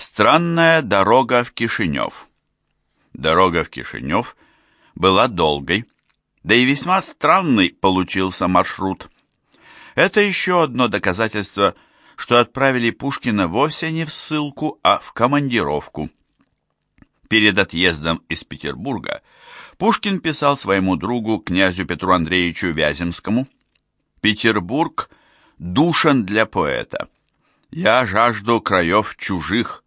Странная дорога в Кишинев. Дорога в Кишинев была долгой, да и весьма странный получился маршрут. Это еще одно доказательство, что отправили Пушкина вовсе не в ссылку, а в командировку. Перед отъездом из Петербурга Пушкин писал своему другу, князю Петру Андреевичу Вяземскому, «Петербург душен для поэта. Я жажду краев чужих,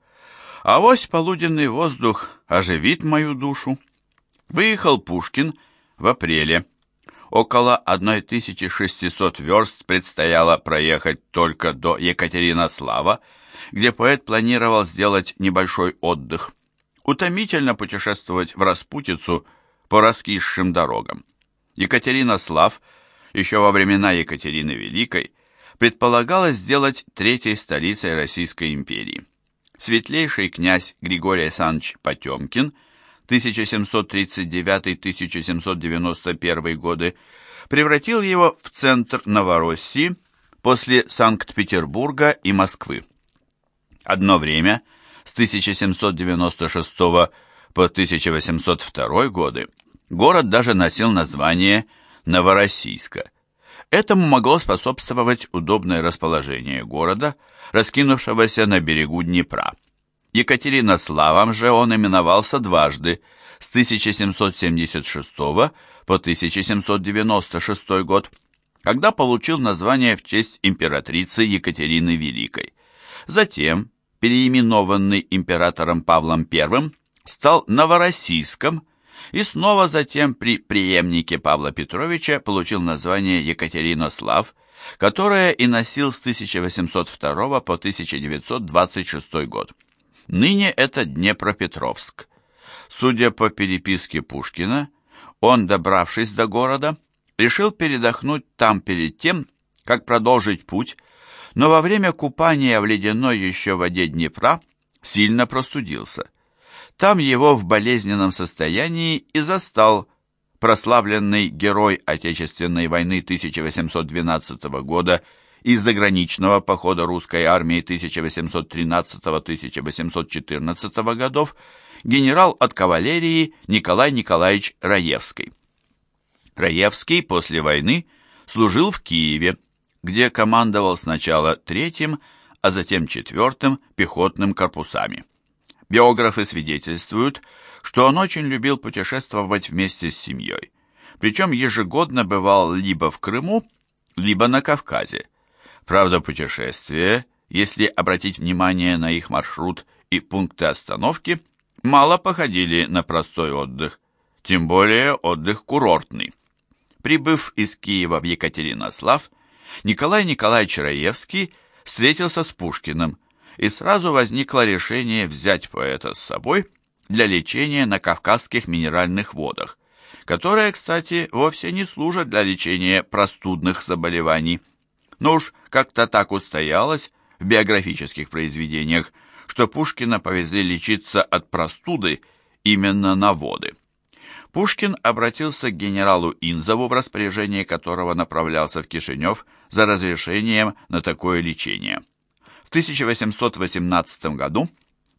а вось полуденный воздух оживит мою душу». Выехал Пушкин в апреле. Около 1600 верст предстояло проехать только до Екатеринослава, где поэт планировал сделать небольшой отдых. Утомительно путешествовать в распутицу по раскисшим дорогам. Екатеринослав еще во времена Екатерины Великой предполагалось сделать третьей столицей Российской империи. Светлейший князь Григорий Александрович Потемкин 1739-1791 годы превратил его в центр Новороссии после Санкт-Петербурга и Москвы. Одно время, с 1796 по 1802 годы, город даже носил название Новороссийска. Этому могло способствовать удобное расположение города, раскинувшегося на берегу Днепра. Екатеринославом же он именовался дважды, с 1776 по 1796 год, когда получил название в честь императрицы Екатерины Великой. Затем, переименованный императором Павлом I, стал Новороссийском и снова затем при преемнике Павла Петровича получил название Екатеринослав, которое и носил с 1802 по 1926 год. Ныне это Днепропетровск. Судя по переписке Пушкина, он, добравшись до города, решил передохнуть там перед тем, как продолжить путь, но во время купания в ледяной еще воде Днепра сильно простудился. Там его в болезненном состоянии и застал прославленный герой Отечественной войны 1812 года из заграничного похода русской армии 1813-1814 годов генерал от кавалерии Николай Николаевич Раевский. Раевский после войны служил в Киеве, где командовал сначала третьим, а затем четвертым пехотным корпусами. Биографы свидетельствуют, что он очень любил путешествовать вместе с семьей, причем ежегодно бывал либо в Крыму, либо на Кавказе, Правда, путешествия, если обратить внимание на их маршрут и пункты остановки, мало походили на простой отдых, тем более отдых курортный. Прибыв из Киева в Екатеринослав, Николай Николаевич Раевский встретился с Пушкиным, и сразу возникло решение взять поэта с собой для лечения на Кавказских минеральных водах, которые, кстати, вовсе не служат для лечения простудных заболеваний. Но уж как-то так устоялось в биографических произведениях, что Пушкина повезли лечиться от простуды именно на воды. Пушкин обратился к генералу Инзову, в распоряжение которого направлялся в Кишинев за разрешением на такое лечение. В 1818 году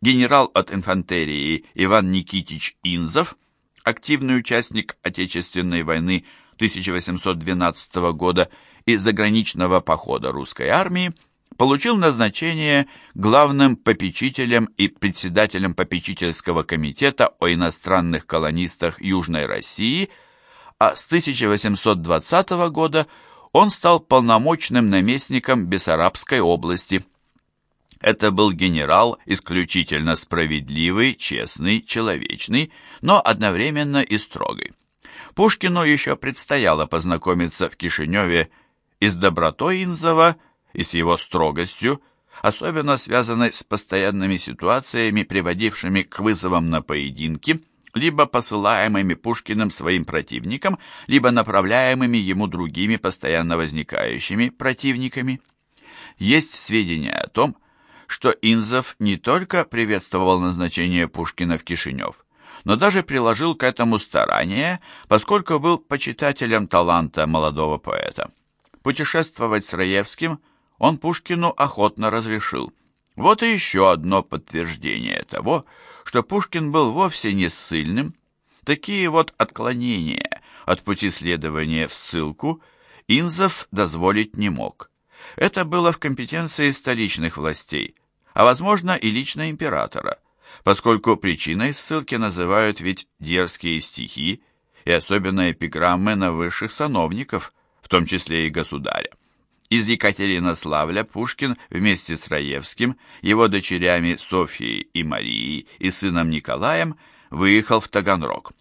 генерал от инфантерии Иван Никитич Инзов, активный участник Отечественной войны 1812 года из заграничного похода русской армии, получил назначение главным попечителем и председателем попечительского комитета о иностранных колонистах Южной России, а с 1820 года он стал полномочным наместником Бессарабской области. Это был генерал исключительно справедливый, честный, человечный, но одновременно и строгий. Пушкину еще предстояло познакомиться в Кишиневе и с добротой Инзова, и с его строгостью, особенно связанной с постоянными ситуациями, приводившими к вызовам на поединки, либо посылаемыми Пушкиным своим противникам, либо направляемыми ему другими постоянно возникающими противниками. Есть сведения о том, что Инзов не только приветствовал назначение Пушкина в Кишинев, но даже приложил к этому старания, поскольку был почитателем таланта молодого поэта. Путешествовать с Раевским он Пушкину охотно разрешил. Вот и еще одно подтверждение того, что Пушкин был вовсе не ссыльным. Такие вот отклонения от пути следования в ссылку Инзов дозволить не мог. Это было в компетенции столичных властей, а возможно и лично императора, поскольку причиной ссылки называют ведь дерзкие стихи и особенно эпиграммы на высших сановников, в том числе и государя. Из Екатеринославля Пушкин вместе с Раевским, его дочерями Софьей и Марией и сыном Николаем выехал в Таганрог.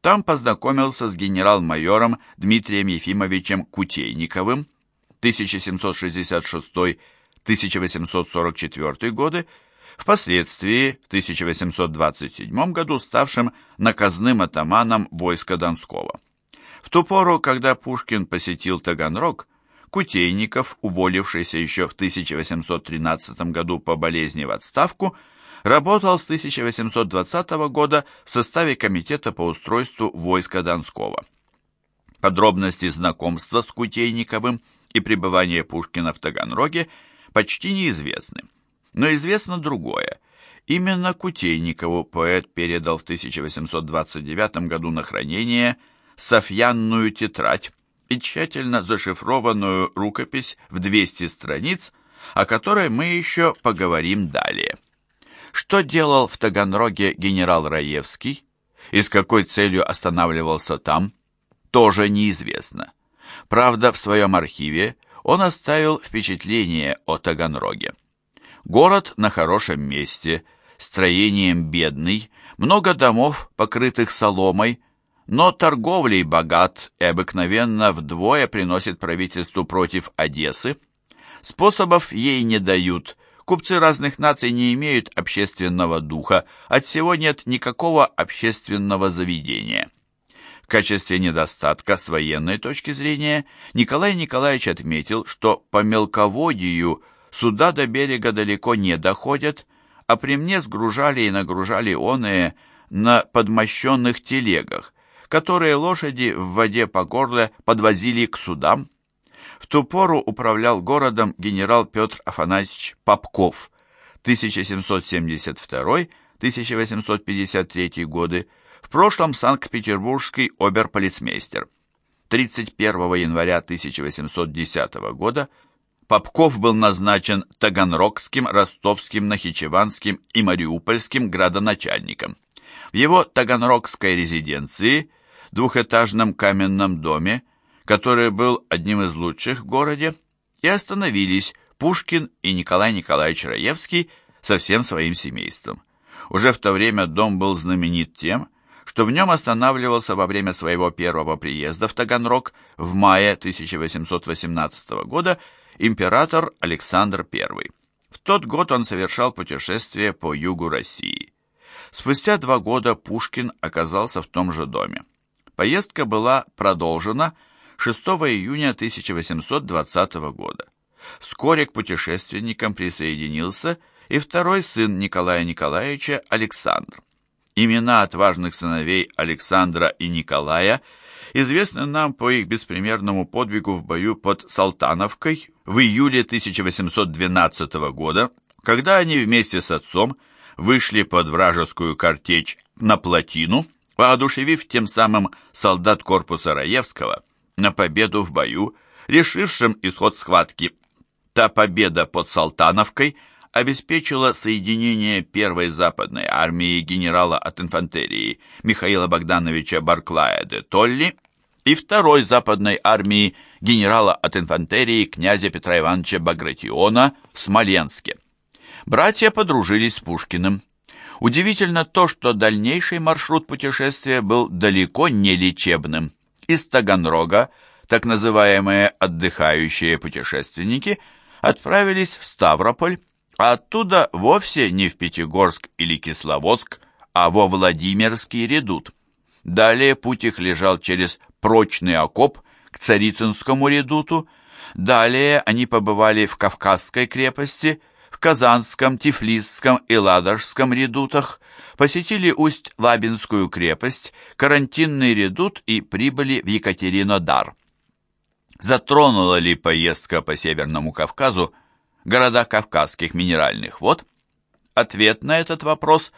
Там познакомился с генерал-майором Дмитрием Ефимовичем Кутейниковым 1766-1844 годы, впоследствии в 1827 году ставшим наказным атаманом войска Донского. В ту пору, когда Пушкин посетил Таганрог, Кутейников, уволившийся еще в 1813 году по болезни в отставку, работал с 1820 года в составе Комитета по устройству войска Донского. Подробности знакомства с Кутейниковым и пребывания Пушкина в Таганроге почти неизвестны. Но известно другое. Именно Кутейникову поэт передал в 1829 году на хранение Софьянную тетрадь и тщательно зашифрованную рукопись в 200 страниц, о которой мы еще поговорим далее. Что делал в Таганроге генерал Раевский и с какой целью останавливался там, тоже неизвестно. Правда, в своем архиве он оставил впечатление о Таганроге. Город на хорошем месте, строением бедный, много домов, покрытых соломой, но торговлей богат и обыкновенно вдвое приносит правительству против Одессы. Способов ей не дают, купцы разных наций не имеют общественного духа, от всего нет никакого общественного заведения. В качестве недостатка с военной точки зрения Николай Николаевич отметил, что по мелководью суда до берега далеко не доходят, а при мне сгружали и нагружали оные на подмощенных телегах, которые лошади в воде по горло подвозили к судам. В ту пору управлял городом генерал Петр Афанасьевич Попков, 1772-1853 годы, в прошлом Санкт-Петербургский оберполицмейстер. 31 января 1810 года Попков был назначен Таганрогским, Ростовским, Нахичеванским и Мариупольским градоначальником. В его таганрогской резиденции, двухэтажном каменном доме, который был одним из лучших в городе, и остановились Пушкин и Николай Николаевич Раевский со всем своим семейством. Уже в то время дом был знаменит тем, что в нем останавливался во время своего первого приезда в Таганрог в мае 1818 года император Александр I. В тот год он совершал путешествие по югу России. Спустя два года Пушкин оказался в том же доме. Поездка была продолжена 6 июня 1820 года. Вскоре к путешественникам присоединился и второй сын Николая Николаевича Александр. Имена отважных сыновей Александра и Николая известны нам по их беспримерному подвигу в бою под Салтановкой в июле 1812 года, когда они вместе с отцом вышли под вражескую картечь на плотину, воодушевив тем самым солдат корпуса Раевского на победу в бою, решившим исход схватки. Та победа под Салтановкой – обеспечила соединение первой западной армии генерала от инфантерии Михаила Богдановича Барклая де Толли и второй западной армии генерала от инфантерии князя Петра Ивановича Багратиона в Смоленске. Братья подружились с Пушкиным. Удивительно то, что дальнейший маршрут путешествия был далеко не лечебным. Из Таганрога так называемые отдыхающие путешественники отправились в Ставрополь, а оттуда вовсе не в Пятигорск или Кисловодск, а во Владимирский редут. Далее путь их лежал через прочный окоп к Царицынскому редуту, далее они побывали в Кавказской крепости, в Казанском, Тифлисском и Ладожском редутах, посетили Усть-Лабинскую крепость, карантинный редут и прибыли в Екатеринодар. Затронула ли поездка по Северному Кавказу города Кавказских минеральных вод? Ответ на этот вопрос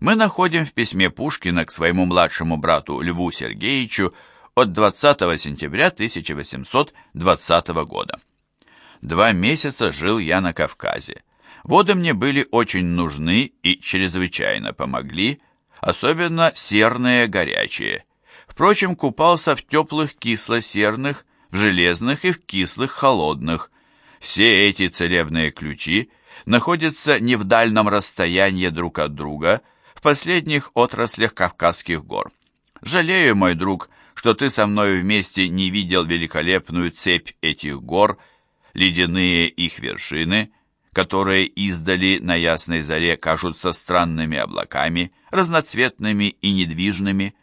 мы находим в письме Пушкина к своему младшему брату Льву Сергеевичу от 20 сентября 1820 года. Два месяца жил я на Кавказе. Воды мне были очень нужны и чрезвычайно помогли, особенно серные горячие. Впрочем, купался в теплых кисло-серных, в железных и в кислых холодных. Все эти целебные ключи находятся не в дальнем расстоянии друг от друга, в последних отраслях Кавказских гор. Жалею, мой друг, что ты со мною вместе не видел великолепную цепь этих гор, ледяные их вершины, которые издали на ясной заре кажутся странными облаками, разноцветными и недвижными.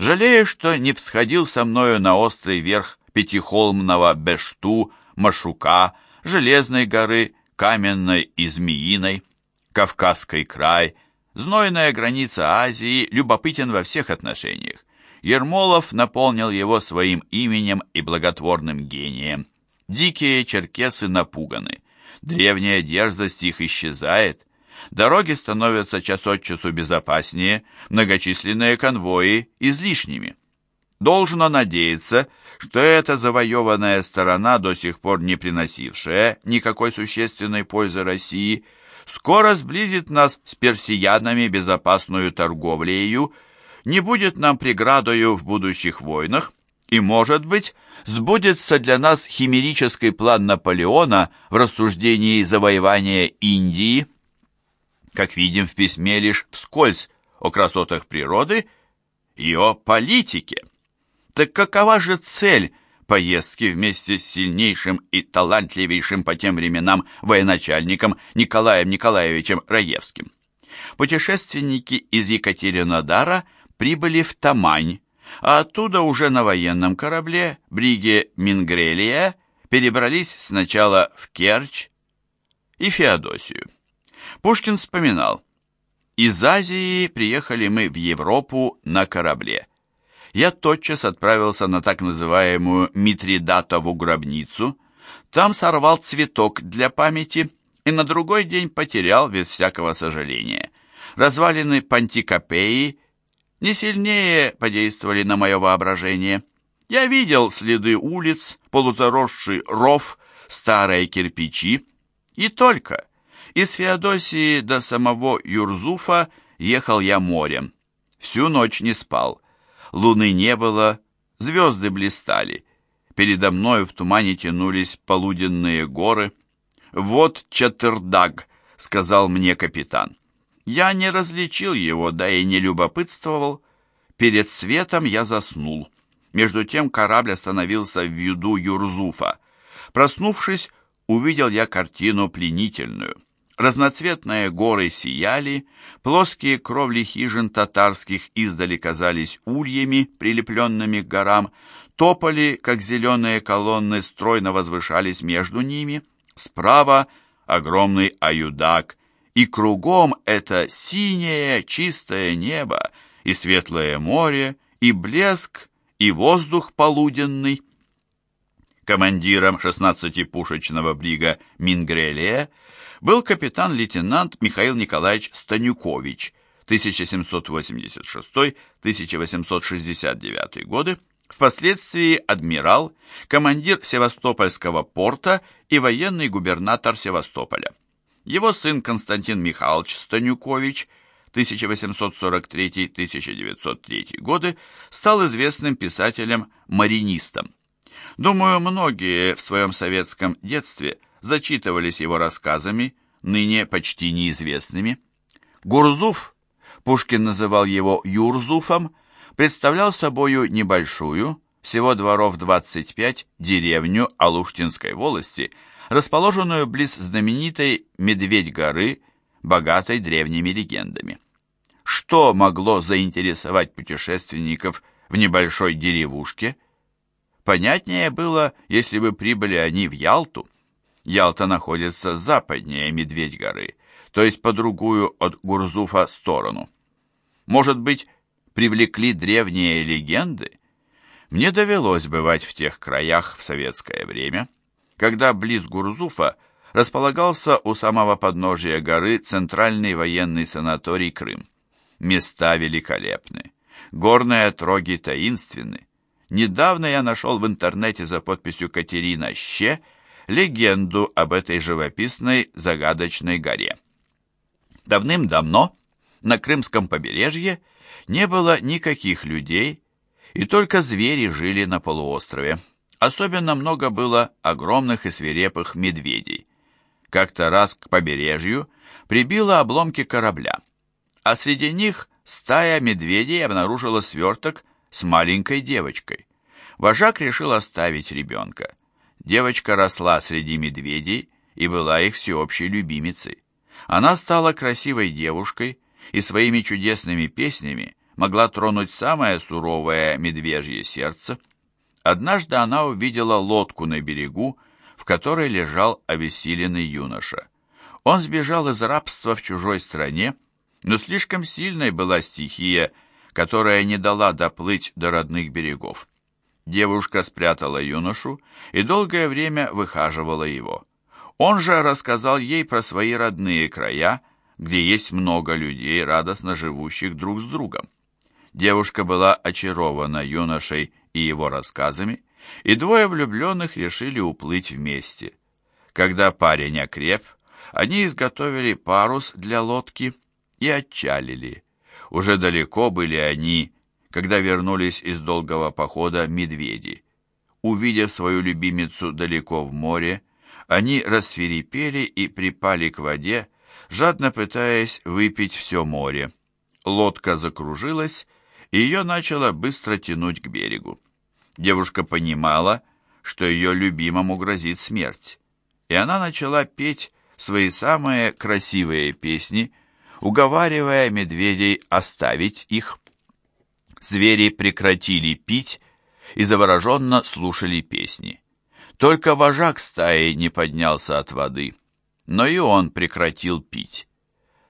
Жалею, что не всходил со мною на острый верх Пятихолмного Бешту, Машука, Железной горы, Каменной и Змеиной, Кавказский край, знойная граница Азии, любопытен во всех отношениях. Ермолов наполнил его своим именем и благотворным гением. Дикие черкесы напуганы. Древняя дерзость их исчезает. Дороги становятся час от часу безопаснее, многочисленные конвои излишними. Должно надеяться, что эта завоеванная сторона, до сих пор не приносившая никакой существенной пользы России, скоро сблизит нас с персиянами безопасную торговлею не будет нам преградою в будущих войнах, и, может быть, сбудется для нас химерический план Наполеона в рассуждении завоевания Индии. Как видим в письме лишь вскользь о красотах природы и о политике. Так какова же цель поездки вместе с сильнейшим и талантливейшим по тем временам военачальником Николаем Николаевичем Раевским? Путешественники из Екатеринодара прибыли в Тамань, а оттуда уже на военном корабле бриге Мингрелия перебрались сначала в Керчь и Феодосию. Пушкин вспоминал, «Из Азии приехали мы в Европу на корабле. Я тотчас отправился на так называемую Митридатову гробницу, там сорвал цветок для памяти и на другой день потерял без всякого сожаления. Развалины Пантикопеи не сильнее подействовали на мое воображение. Я видел следы улиц, полузаросший ров, старые кирпичи. И только. Из Феодосии до самого Юрзуфа ехал я морем. Всю ночь не спал. Луны не было, звезды блистали. Передо мною в тумане тянулись полуденные горы. «Вот Чатырдаг», — сказал мне капитан. Я не различил его, да и не любопытствовал. Перед светом я заснул. Между тем корабль остановился в виду Юрзуфа. Проснувшись, увидел я картину пленительную. Разноцветные горы сияли, плоские кровли хижин татарских издали казались ульями, прилепленными к горам, тополи, как зеленые колонны, стройно возвышались между ними. Справа огромный аюдак — и кругом это синее чистое небо, и светлое море, и блеск, и воздух полуденный. Командиром 16-пушечного брига Мингрелия был капитан-лейтенант Михаил Николаевич Станюкович, 1786-1869 годы, впоследствии адмирал, командир Севастопольского порта и военный губернатор Севастополя. Его сын Константин Михайлович Станюкович 1843-1903 годы стал известным писателем-маринистом. Думаю, многие в своем советском детстве зачитывались его рассказами, ныне почти неизвестными. Гурзуф, Пушкин называл его Юрзуфом, представлял собою небольшую, всего дворов 25, деревню Алуштинской волости – расположенную близ знаменитой Медведь-горы, богатой древними легендами. Что могло заинтересовать путешественников в небольшой деревушке? Понятнее было, если бы прибыли они в Ялту. Ялта находится западнее Медведь-горы, то есть по другую от Гурзуфа сторону. Может быть, привлекли древние легенды? Мне довелось бывать в тех краях в советское время – когда близ Гурзуфа располагался у самого подножия горы Центральный военный санаторий Крым. Места великолепны. Горные отроги таинственны. Недавно я нашел в интернете за подписью Катерина Ще легенду об этой живописной загадочной горе. Давным-давно на Крымском побережье не было никаких людей, и только звери жили на полуострове. Особенно много было огромных и свирепых медведей. Как-то раз к побережью прибило обломки корабля, а среди них стая медведей обнаружила сверток с маленькой девочкой. Вожак решил оставить ребенка. Девочка росла среди медведей и была их всеобщей любимицей. Она стала красивой девушкой и своими чудесными песнями могла тронуть самое суровое медвежье сердце. Однажды она увидела лодку на берегу, в которой лежал обессиленный юноша. Он сбежал из рабства в чужой стране, но слишком сильной была стихия, которая не дала доплыть до родных берегов. Девушка спрятала юношу и долгое время выхаживала его. Он же рассказал ей про свои родные края, где есть много людей, радостно живущих друг с другом. Девушка была очарована юношей и его рассказами, и двое влюбленных решили уплыть вместе. Когда парень окреп, они изготовили парус для лодки и отчалили. Уже далеко были они, когда вернулись из долгого похода медведи. Увидев свою любимицу далеко в море, они рассверепели и припали к воде, жадно пытаясь выпить все море. Лодка закружилась, и ее начало быстро тянуть к берегу. Девушка понимала, что ее любимому грозит смерть, и она начала петь свои самые красивые песни, уговаривая медведей оставить их. Звери прекратили пить и завороженно слушали песни. Только вожак стаи не поднялся от воды, но и он прекратил пить.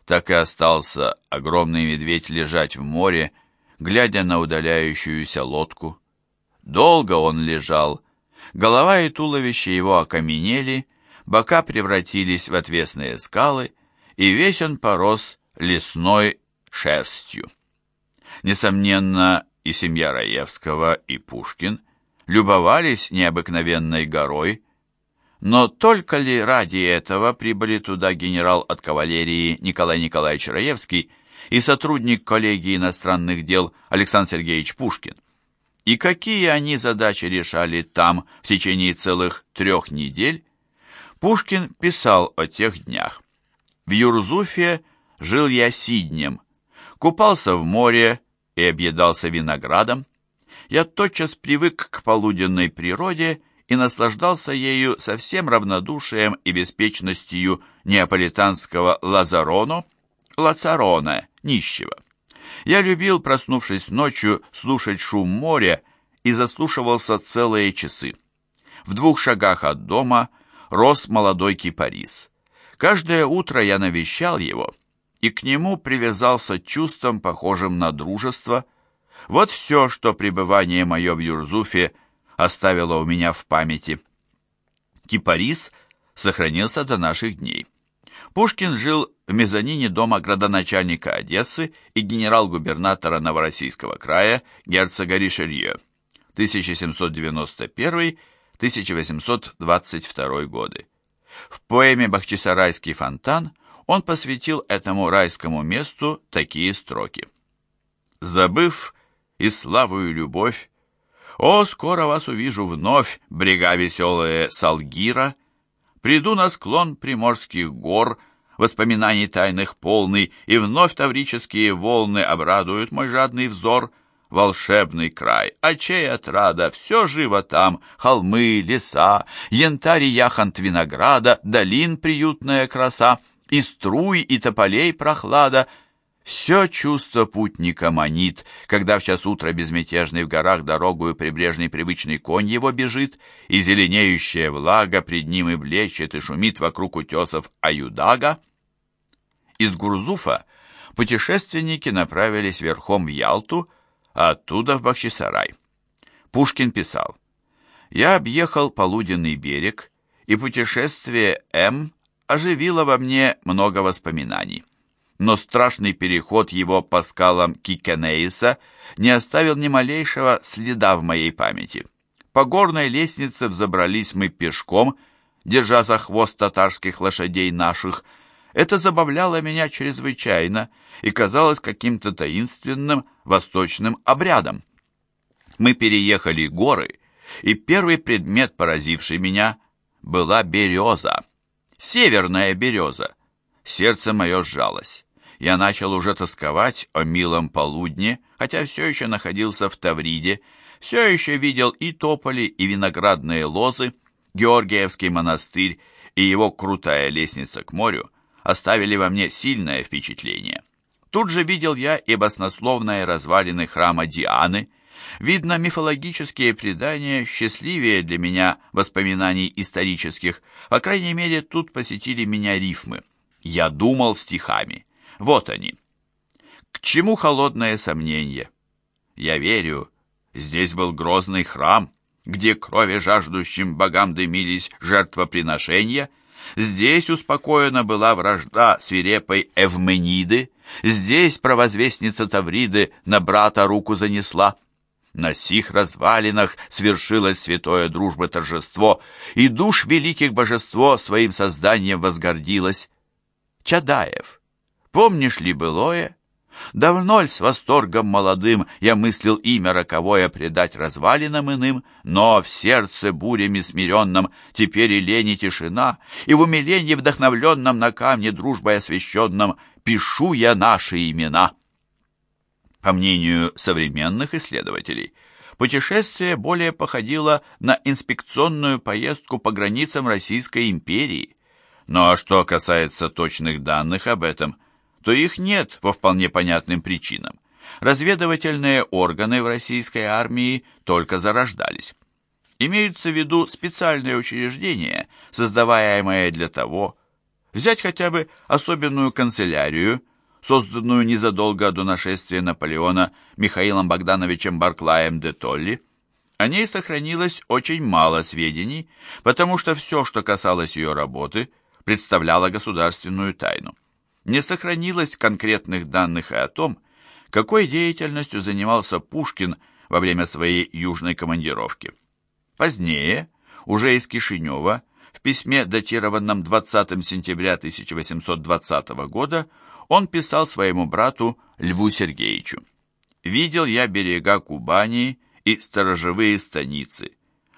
Так и остался огромный медведь лежать в море, глядя на удаляющуюся лодку. Долго он лежал, голова и туловище его окаменели, бока превратились в отвесные скалы, и весь он порос лесной шерстью. Несомненно, и семья Раевского, и Пушкин любовались необыкновенной горой, но только ли ради этого прибыли туда генерал от кавалерии Николай Николаевич Раевский и сотрудник коллегии иностранных дел Александр Сергеевич Пушкин? И какие они задачи решали там в течение целых трех недель? Пушкин писал о тех днях. В Юрзуфе жил я сиднем, купался в море, и объедался виноградом, я тотчас привык к полуденной природе и наслаждался ею со всем равнодушием и беспечностью неаполитанского лазароно, лацарона, нищего. Я любил, проснувшись ночью, слушать шум моря и заслушивался целые часы. В двух шагах от дома рос молодой кипарис. Каждое утро я навещал его — и к нему привязался чувством, похожим на дружество. Вот все, что пребывание мое в Юрзуфе оставило у меня в памяти. Кипарис сохранился до наших дней. Пушкин жил в мезонине дома градоначальника Одессы и генерал-губернатора Новороссийского края герцога Ришелье 1791-1822 годы. В поэме «Бахчисарайский фонтан» он посвятил этому райскому месту такие строки. «Забыв и славу и любовь, о, скоро вас увижу вновь, брега веселые Салгира, приду на склон приморских гор, воспоминаний тайных полный, и вновь таврические волны обрадуют мой жадный взор, волшебный край, а чей отрада, все живо там, холмы, леса, янтарь и яхонт винограда, долин приютная краса, и струй, и тополей прохлада. Все чувство путника манит, когда в час утра безмятежный в горах дорогую прибрежный привычный конь его бежит, и зеленеющая влага пред ним и блещет, и шумит вокруг утесов Аюдага. Из Гурзуфа путешественники направились верхом в Ялту, а оттуда в Бахчисарай. Пушкин писал, «Я объехал полуденный берег, и путешествие М оживило во мне много воспоминаний. Но страшный переход его по скалам Кикенейса не оставил ни малейшего следа в моей памяти. По горной лестнице взобрались мы пешком, держа за хвост татарских лошадей наших. Это забавляло меня чрезвычайно и казалось каким-то таинственным восточным обрядом. Мы переехали горы, и первый предмет, поразивший меня, была береза. Северная береза. Сердце мое сжалось. Я начал уже тосковать о милом полудне, хотя все еще находился в Тавриде, все еще видел и тополи, и виноградные лозы, Георгиевский монастырь и его крутая лестница к морю оставили во мне сильное впечатление. Тут же видел я и баснословные развалины храма Дианы. Видно, мифологические предания счастливее для меня воспоминаний исторических. По крайней мере, тут посетили меня рифмы. Я думал стихами. Вот они. К чему холодное сомнение? Я верю, здесь был грозный храм, где крови жаждущим богам дымились жертвоприношения. Здесь успокоена была вражда свирепой Эвмениды, здесь провозвестница Тавриды на брата руку занесла. На сих развалинах свершилось святое дружбы торжество, и душ великих божество своим созданием возгордилось. Чадаев, помнишь ли былое? Давно ль с восторгом молодым я мыслил имя роковое предать развалинам иным, но в сердце бурями смиренном теперь и лень и тишина, и в умилении вдохновленном на камне дружбой освященном пишу я наши имена. По мнению современных исследователей, путешествие более походило на инспекционную поездку по границам Российской империи. Ну а что касается точных данных об этом – то их нет по вполне понятным причинам. Разведывательные органы в российской армии только зарождались. Имеются в виду специальные учреждения, создаваемые для того, взять хотя бы особенную канцелярию, созданную незадолго до нашествия Наполеона Михаилом Богдановичем Барклаем де Толли. О ней сохранилось очень мало сведений, потому что все, что касалось ее работы, представляло государственную тайну не сохранилось конкретных данных и о том, какой деятельностью занимался Пушкин во время своей южной командировки. Позднее, уже из Кишинева, в письме, датированном 20 сентября 1820 года, он писал своему брату Льву Сергеевичу. «Видел я берега Кубани и сторожевые станицы,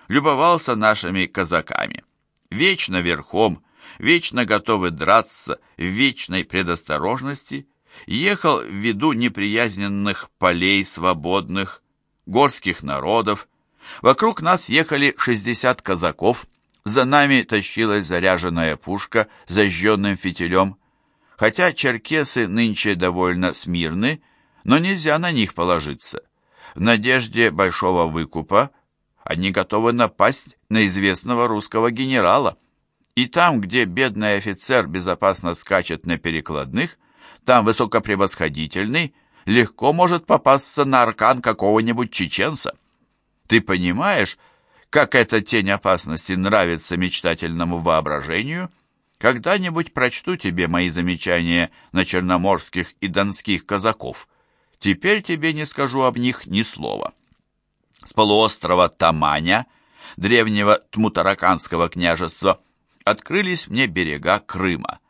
любовался нашими казаками. Вечно верхом, вечно готовый драться, в вечной предосторожности, ехал в виду неприязненных полей свободных, горских народов. Вокруг нас ехали 60 казаков, за нами тащилась заряженная пушка с зажженным фитилем. Хотя черкесы нынче довольно смирны, но нельзя на них положиться. В надежде большого выкупа они готовы напасть на известного русского генерала. И там, где бедный офицер безопасно скачет на перекладных, там высокопревосходительный легко может попасться на аркан какого-нибудь чеченца. Ты понимаешь, как эта тень опасности нравится мечтательному воображению? Когда-нибудь прочту тебе мои замечания на черноморских и донских казаков. Теперь тебе не скажу об них ни слова. С полуострова Таманя, древнего Тмутараканского княжества, открылись мне берега Крыма.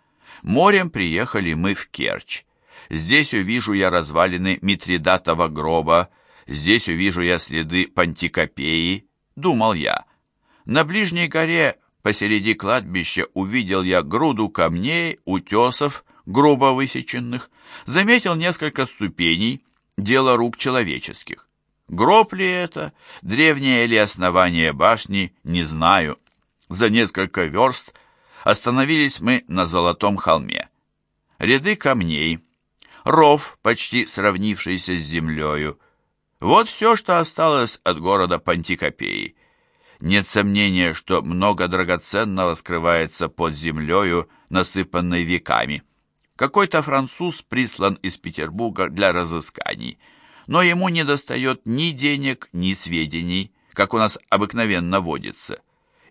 Морем приехали мы в Керчь. Здесь увижу я развалины Митридатова гроба, здесь увижу я следы Пантикопеи, думал я. На ближней горе посреди кладбища увидел я груду камней, утесов, грубо высеченных, заметил несколько ступеней, дело рук человеческих. Гроб ли это, древнее ли основание башни, не знаю. За несколько верст остановились мы на Золотом холме. Ряды камней, ров, почти сравнившийся с землею. Вот все, что осталось от города Пантикопеи. Нет сомнения, что много драгоценного скрывается под землею, насыпанной веками. Какой-то француз прислан из Петербурга для разысканий, но ему не достает ни денег, ни сведений, как у нас обыкновенно водится.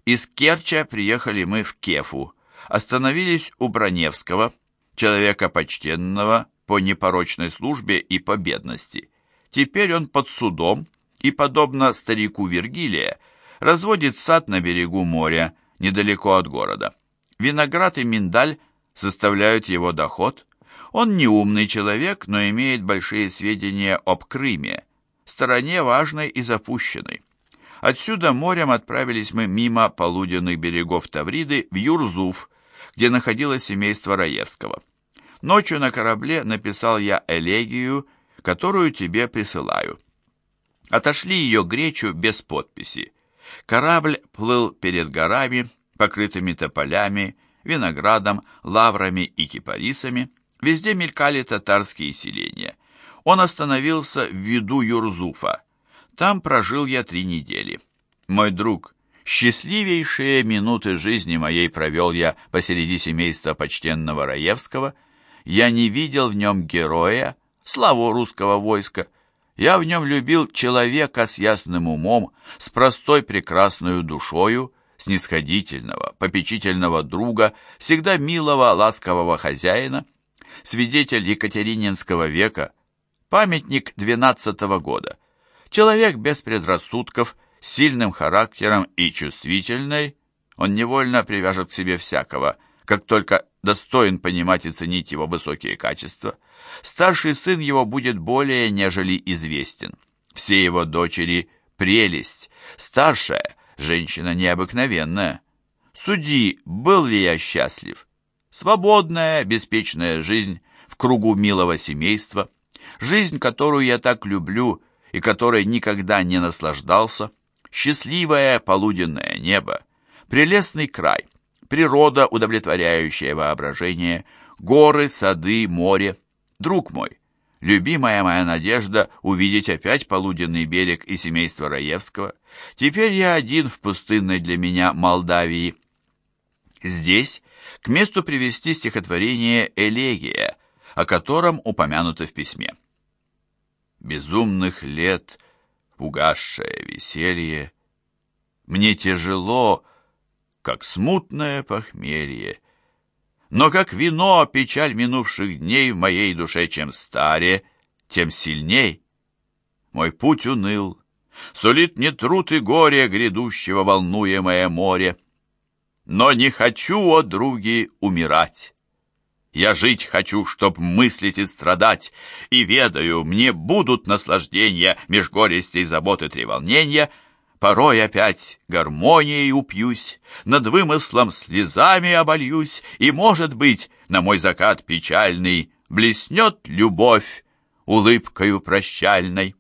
Из Керча приехали мы в Кефу. остановились у Броневского, человека почтенного по непорочной службе и по бедности. Теперь он под судом и, подобно старику Вергилия, разводит сад на берегу моря, недалеко от города. Виноград и миндаль составляют его доход. Он не умный человек, но имеет большие сведения об Крыме, стороне важной и запущенной. Отсюда морем отправились мы мимо полуденных берегов Тавриды в Юрзуф, где находилось семейство Раевского. Ночью на корабле написал я элегию, которую тебе присылаю. Отошли ее Гречу без подписи. Корабль плыл перед горами, покрытыми тополями, виноградом, лаврами и кипарисами. Везде мелькали татарские селения. Он остановился в виду Юрзуфа. Там прожил я три недели. Мой друг, счастливейшие минуты жизни моей провел я посреди семейства почтенного Раевского. Я не видел в нем героя, славу русского войска. Я в нем любил человека с ясным умом, с простой прекрасную душою, снисходительного, попечительного друга, всегда милого, ласкового хозяина, свидетель Екатерининского века, памятник двенадцатого года, человек без предрассудков, с сильным характером и чувствительной, он невольно привяжет к себе всякого, как только достоин понимать и ценить его высокие качества. Старший сын его будет более, нежели известен. Все его дочери – прелесть, старшая – женщина необыкновенная. Суди, был ли я счастлив? Свободная, беспечная жизнь в кругу милого семейства, жизнь, которую я так люблю и которой никогда не наслаждался, счастливое полуденное небо, прелестный край, природа, удовлетворяющая воображение, горы, сады, море. Друг мой, любимая моя надежда увидеть опять полуденный берег и семейство Раевского. Теперь я один в пустынной для меня Молдавии. Здесь к месту привести стихотворение «Элегия», о котором упомянуто в письме. Безумных лет угасшее веселье, Мне тяжело, как смутное похмелье, но как вино печаль минувших дней в моей душе чем старе, тем сильней. Мой путь уныл, сулит не труд и горе грядущего волнуемое море. Но не хочу, о други, умирать. Я жить хочу, чтоб мыслить и страдать, и ведаю, мне будут наслаждения меж горестей, заботы, треволнения — Порой опять гармонией упьюсь, Над вымыслом слезами обольюсь, И, может быть, на мой закат печальный Блеснет любовь улыбкою прощальной.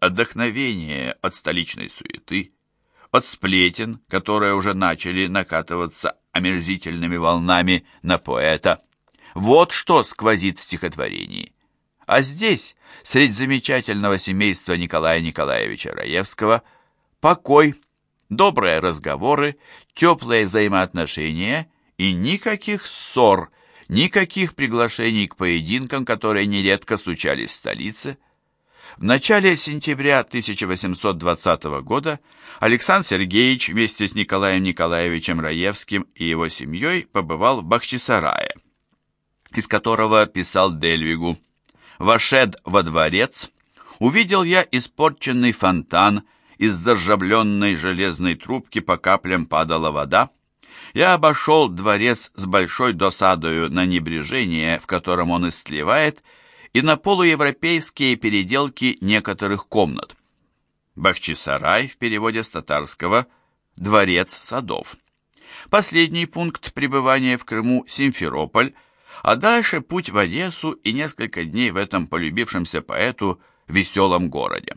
Отдохновение от столичной суеты, от сплетен, которые уже начали накатываться омерзительными волнами на поэта. Вот что сквозит в стихотворении. А здесь, среди замечательного семейства Николая Николаевича Раевского, покой, добрые разговоры, теплые взаимоотношения и никаких ссор, никаких приглашений к поединкам, которые нередко случались в столице. В начале сентября 1820 года Александр Сергеевич вместе с Николаем Николаевичем Раевским и его семьей побывал в Бахчисарае, из которого писал Дельвигу вошед во дворец, увидел я испорченный фонтан, из заржавленной железной трубки по каплям падала вода. Я обошел дворец с большой досадою на небрежение, в котором он истлевает, и на полуевропейские переделки некоторых комнат. Бахчисарай в переводе с татарского «дворец садов». Последний пункт пребывания в Крыму – Симферополь – а дальше путь в Одессу и несколько дней в этом полюбившемся поэту веселом городе.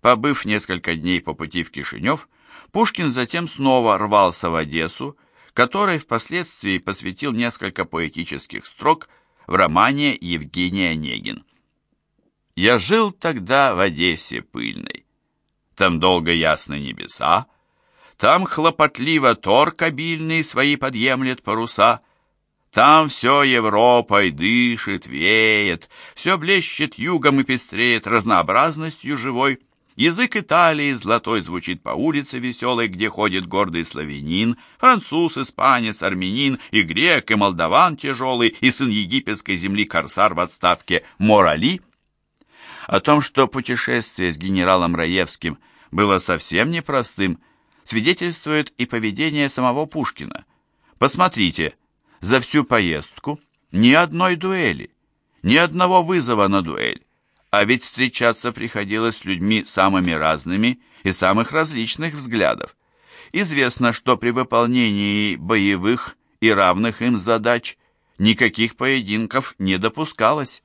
Побыв несколько дней по пути в Кишинев, Пушкин затем снова рвался в Одессу, которой впоследствии посвятил несколько поэтических строк в романе Евгений Онегин. «Я жил тогда в Одессе пыльной. Там долго ясны небеса, там хлопотливо торг обильный свои подъемлет паруса, там все Европой дышит, веет, все блещет югом и пестреет разнообразностью живой. Язык Италии золотой звучит по улице веселой, где ходит гордый славянин, француз, испанец, армянин, и грек, и молдаван тяжелый, и сын египетской земли корсар в отставке Морали. О том, что путешествие с генералом Раевским было совсем непростым, свидетельствует и поведение самого Пушкина. Посмотрите, за всю поездку ни одной дуэли, ни одного вызова на дуэль. А ведь встречаться приходилось с людьми самыми разными и самых различных взглядов. Известно, что при выполнении боевых и равных им задач никаких поединков не допускалось.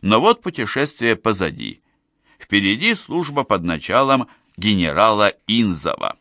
Но вот путешествие позади. Впереди служба под началом генерала Инзова.